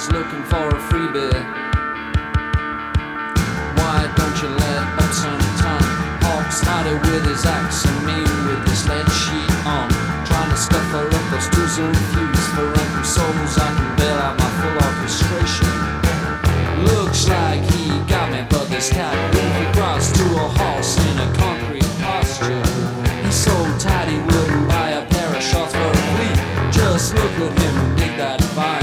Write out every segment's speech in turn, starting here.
always looking for a freebie. Why don't you let Hudson Tom Hawk started with his axe and me with his lead sheet on? Trying to scupper up those tools and fuse for random souls I can bail out my full orchestration. Looks like he got me, but this cat goofy cross to a horse in a concrete posture. He's so tight he wouldn't buy a pair of shorts for a flea. Just look at him and dig that vine.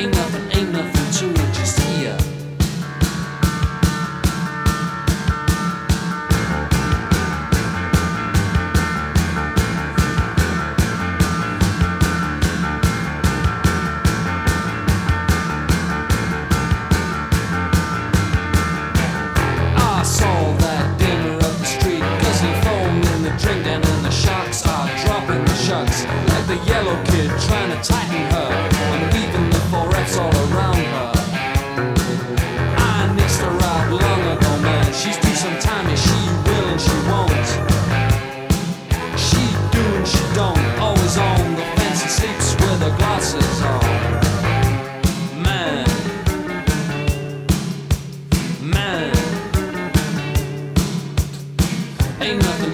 Ain't nothing Ain't nothing,